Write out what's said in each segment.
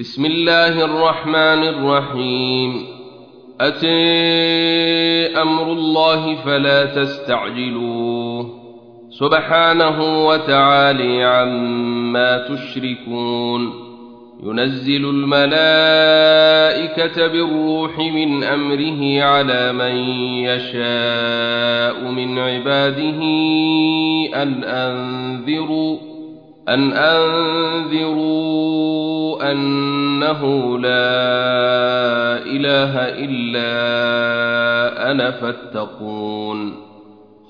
بسم الله الرحمن الرحيم. أتي أمر الله فلا تستعجلوه. سبحانه وتعالي عما تشركون. ينزل الملائكة بالروح من أمره على من يشاء من عباده أن أنذروا أن أنذروا أنه لا إله إلا أنا فاتقون.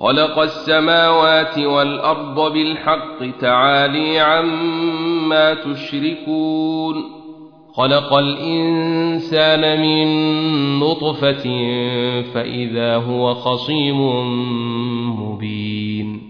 خلق السماوات والأرض بالحق تعالي عما تشركون. خلق الإنسان من نطفة فإذا هو خصيم مبين.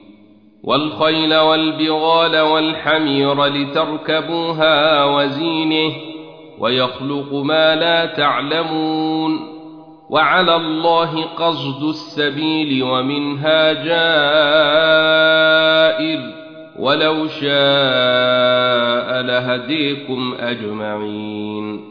والخيل والبغال والحمير لتركبوها وزينه ويخلق ما لا تعلمون وعلى الله قصد السبيل ومنها جائر ولو شاء لهديكم أجمعين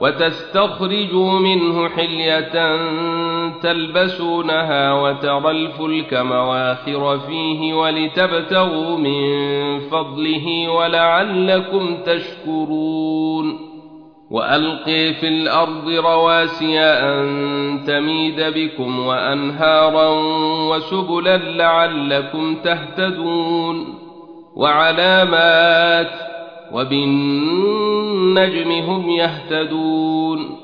وتستخرجوا منه حلية تلبسونها وترى الفلك مواخر فيه ولتبتغوا من فضله ولعلكم تشكرون. وألقي في الأرض رواسي أن تميد بكم وأنهارا وسبلا لعلكم تهتدون. وعلامات وبالنجم هم يهتدون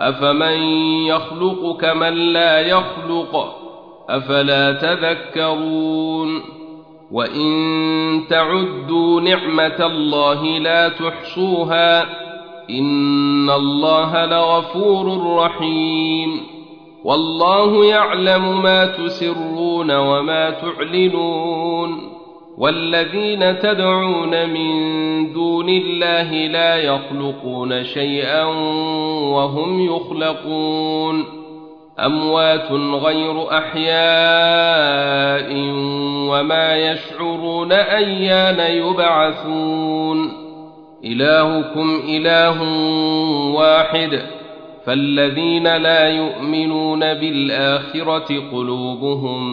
أفمن يخلق كمن لا يخلق أفلا تذكرون وإن تعدوا نعمة الله لا تحصوها إن الله لغفور رحيم والله يعلم ما تسرون وما تعلنون والذين تدعون من دون الله لا يخلقون شيئا وهم يخلقون. أموات غير أحياء وما يشعرون أيان يبعثون. إلهكم إله واحد. فالذين لا يؤمنون بالآخرة قلوبهم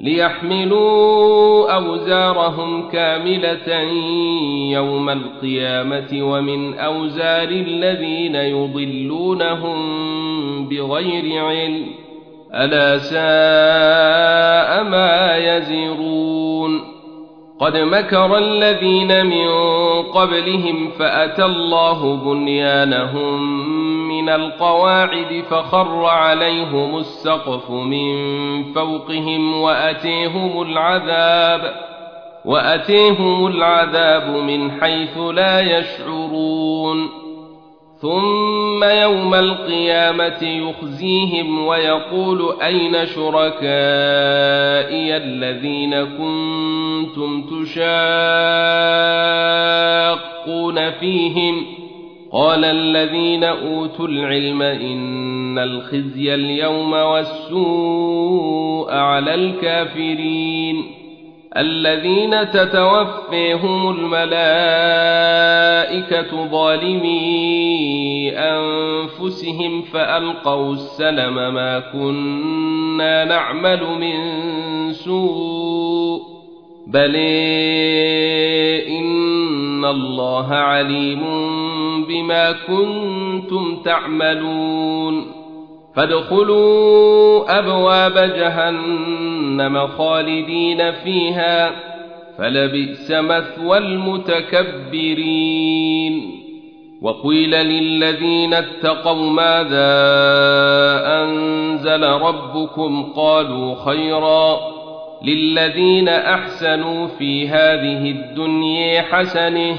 ليحملوا أوزارهم كاملة يوم القيامة ومن أوزار الذين يضلونهم بغير علم. ألا ساء ما يزرون. قد مكر الذين من قبلهم فأتى الله بنيانهم من القواعد فخر عليهم السقف من فوقهم وأتيهم العذاب وأتيهم العذاب من حيث لا يشعرون ثم يوم القيامة يخزيهم ويقول أين شركائي الذين كنتم تشاقون فيهم ۖ قال الذين أوتوا العلم إن الخزي اليوم والسوء على الكافرين الذين تتوفيهم الملائكة ظالمي أنفسهم فألقوا السلم ما كنا نعمل من سوء بل إن الله عليم بما كنتم تعملون فادخلوا أبواب جهنم خالدين فيها فلبئس مثوى المتكبرين وقيل للذين اتقوا ماذا أنزل ربكم قالوا خيرا للذين أحسنوا في هذه الدنيا حسنة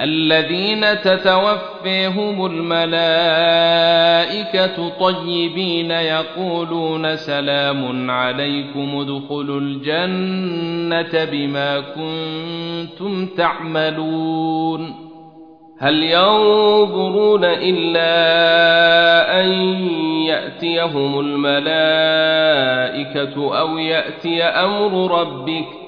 الذين تتوفيهم الملائكة طيبين يقولون سلام عليكم ادخلوا الجنة بما كنتم تعملون. هل ينظرون إلا أن يأتيهم الملائكة أو يأتي أمر ربك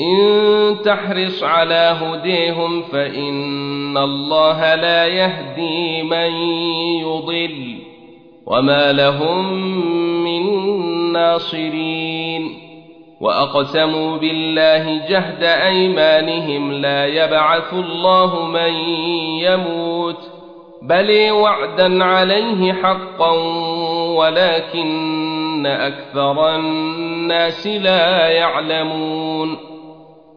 إن تحرص على هديهم فإن الله لا يهدي من يضل وما لهم من ناصرين وأقسموا بالله جهد أيمانهم لا يبعث الله من يموت بل وعدا عليه حقا ولكن أكثر الناس لا يعلمون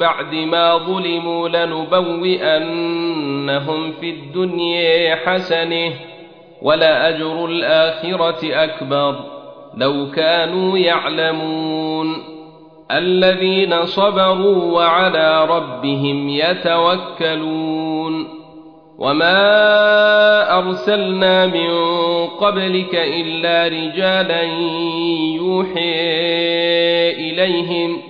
بعد ما ظلموا لنبوئنهم في الدنيا حسنة ولاجر الآخرة أكبر. لو كانوا يعلمون الذين صبروا وعلى ربهم يتوكلون. وما أرسلنا من قبلك إلا رجالا يوحي إليهم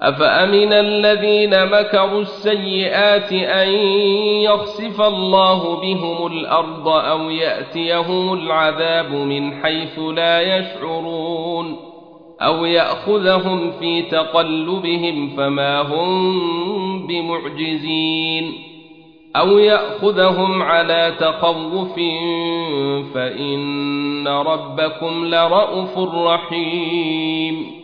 أفأمن الذين مكروا السيئات أن يخسف الله بهم الأرض أو يأتيهم العذاب من حيث لا يشعرون أو يأخذهم في تقلبهم فما هم بمعجزين أو يأخذهم على تخوف فإن ربكم لرءوف رحيم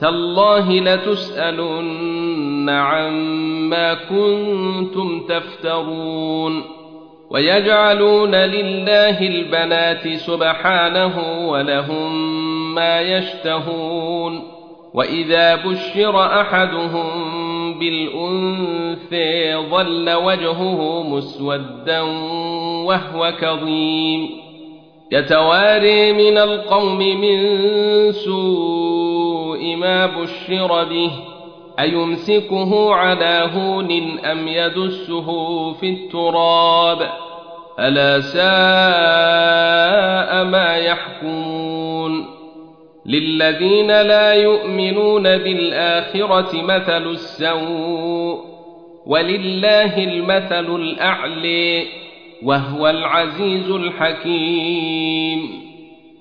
تالله لتسألن عما كنتم تفترون ويجعلون لله البنات سبحانه ولهم ما يشتهون وإذا بشر أحدهم بالأنثى ظل وجهه مسودا وهو كظيم يتواري من القوم من سوء ما بشر به ايمسكه على هون ام يدسه في التراب الا ساء ما يحكمون للذين لا يؤمنون بالاخره مثل السوء ولله المثل الاعلي وهو العزيز الحكيم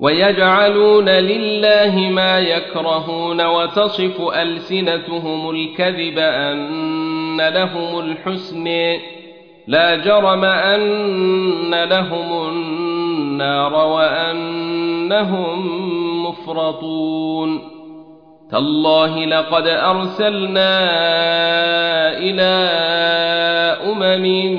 ويجعلون لله ما يكرهون وتصف ألسنتهم الكذب أن لهم الحسن. لا جرم أن لهم النار وأنهم مفرطون. تالله لقد أرسلنا إلى أمم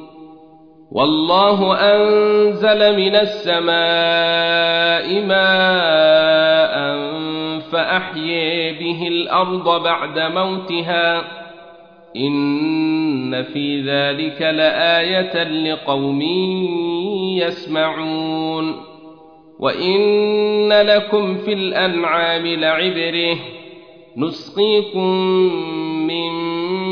والله أنزل من السماء ماء فأحيي به الأرض بعد موتها. إن في ذلك لآية لقوم يسمعون. وإن لكم في الأنعام لعبره. نسقيكم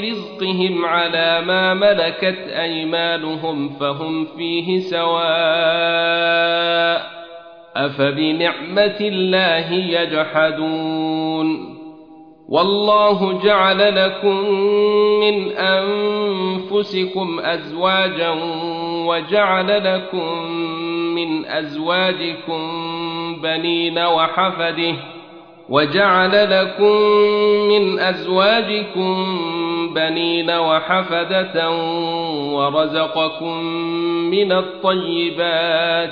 رزقهم على ما ملكت أيمانهم فهم فيه سواء أفبنعمة الله يجحدون والله جعل لكم من أنفسكم أزواجا وجعل لكم من أزواجكم بنين وحفده وجعل لكم من أزواجكم بنين وحفدة ورزقكم من الطيبات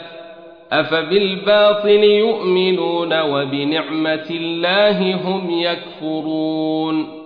أفبالباطل يؤمنون وبنعمة الله هم يكفرون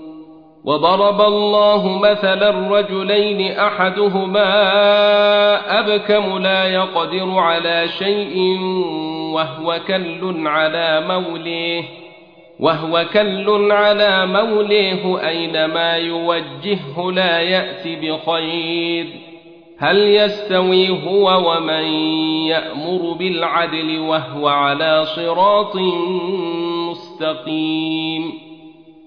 وضرب الله مثلا رجلين أحدهما أبكم لا يقدر على شيء وهو كل على موليه وهو كل على موليه أينما يوجهه لا يأتي بخير هل يستوي هو ومن يأمر بالعدل وهو على صراط مستقيم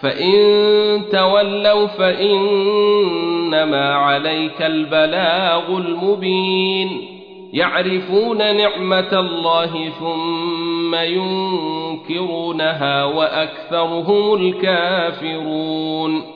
فإن تولوا فإنما عليك البلاغ المبين يعرفون نعمة الله ثم ينكرونها وأكثرهم الكافرون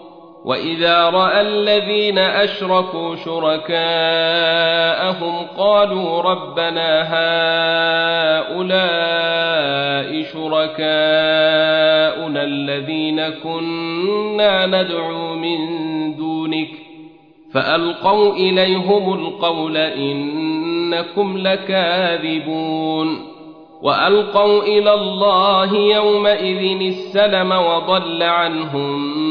وإذا رأى الذين أشركوا شركاءهم قالوا ربنا هؤلاء شركاؤنا الذين كنا ندعو من دونك فألقوا إليهم القول إنكم لكاذبون وألقوا إلى الله يومئذ السلم وضل عنهم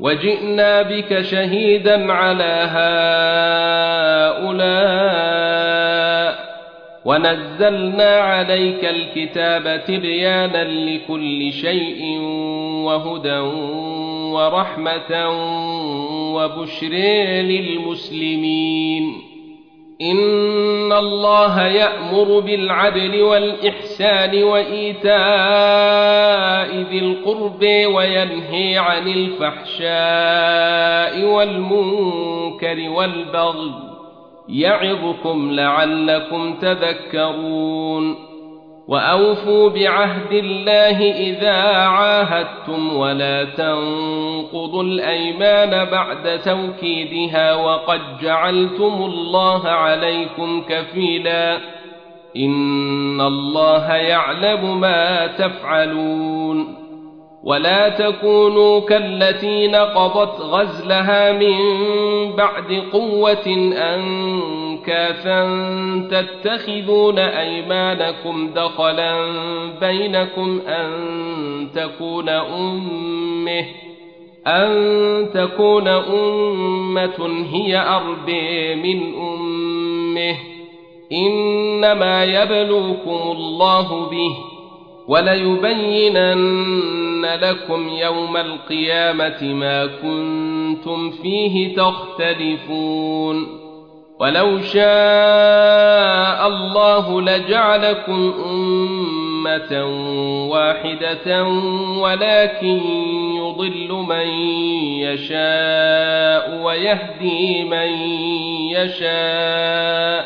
وجئنا بك شهيدا على هؤلاء ونزلنا عليك الكتاب تبيانا لكل شيء وهدى ورحمة وبشر للمسلمين. إن الله يأمر بالعدل والإحسان وإيتاء ذي القرب وينهي عن الفحشاء والمنكر والبغي يعظكم لعلكم تذكرون وأوفوا بعهد الله إذا عاهدتم ولا تنقضوا الأيمان بعد توكيدها وقد جعلتم الله عليكم كفيلا إن الله يعلم ما تفعلون ولا تكونوا كالتي نقضت غزلها من بعد قوة أنكاثا تتخذون أيمانكم دخلا بينكم أن تكون أمه أن تكون أمة هي أربي من أمه إنما يبلوكم الله به وليبينن لكم يوم القيامة ما كنتم فيه تختلفون ولو شاء الله لجعلكم أمة واحدة ولكن يضل من يشاء ويهدي من يشاء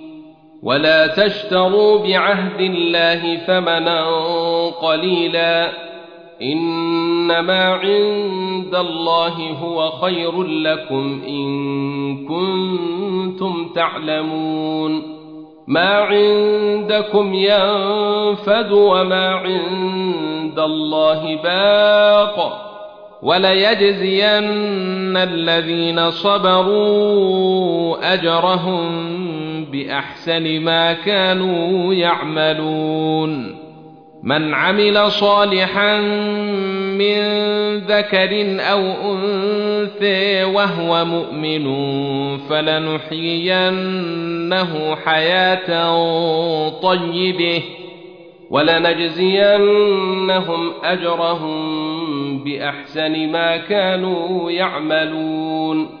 ولا تشتروا بعهد الله ثمنا قليلا انما عند الله هو خير لكم ان كنتم تعلمون ما عندكم ينفد وما عند الله باق وليجزين الذين صبروا اجرهم بأحسن ما كانوا يعملون. من عمل صالحا من ذكر أو أنثى وهو مؤمن فلنحيينه حياة طيبة ولنجزينهم أجرهم بأحسن ما كانوا يعملون.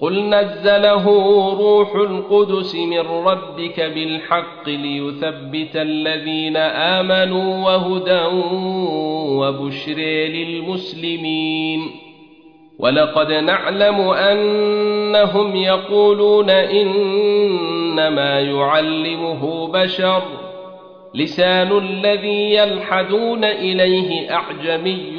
قل نزله روح القدس من ربك بالحق ليثبت الذين امنوا وهدى وبشر للمسلمين ولقد نعلم انهم يقولون انما يعلمه بشر لسان الذي يلحدون اليه اعجمي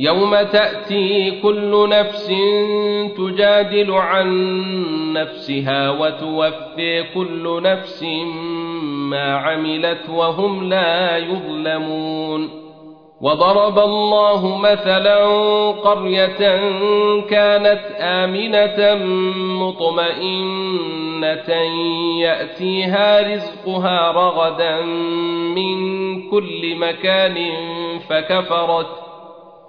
يوم تأتي كل نفس تجادل عن نفسها وتوفي كل نفس ما عملت وهم لا يظلمون. وضرب الله مثلا قرية كانت آمنة مطمئنة يأتيها رزقها رغدا من كل مكان فكفرت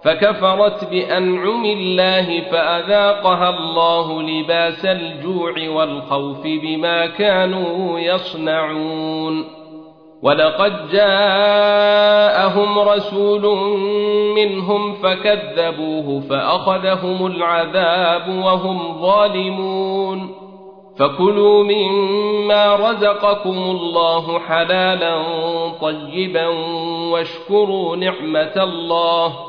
فكفرت بأنعم الله فأذاقها الله لباس الجوع والخوف بما كانوا يصنعون. ولقد جاءهم رسول منهم فكذبوه فأخذهم العذاب وهم ظالمون. فكلوا مما رزقكم الله حلالا طيبا واشكروا نعمة الله.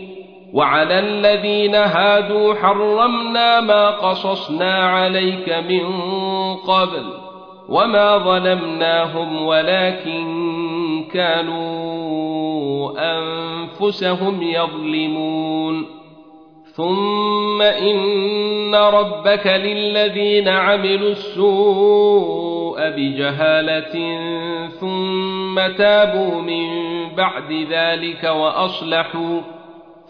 وعلى الذين هادوا حرمنا ما قصصنا عليك من قبل وما ظلمناهم ولكن كانوا أنفسهم يظلمون. ثم إن ربك للذين عملوا السوء بجهالة ثم تابوا من بعد ذلك وأصلحوا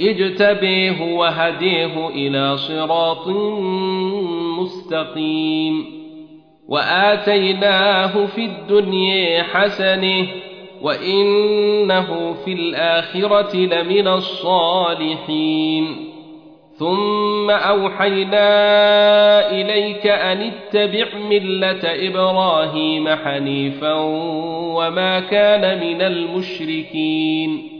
اجتبيه وهديه إلى صراط مستقيم وآتيناه في الدنيا حسنة وإنه في الآخرة لمن الصالحين ثم أوحينا إليك أن اتبع ملة إبراهيم حنيفا وما كان من المشركين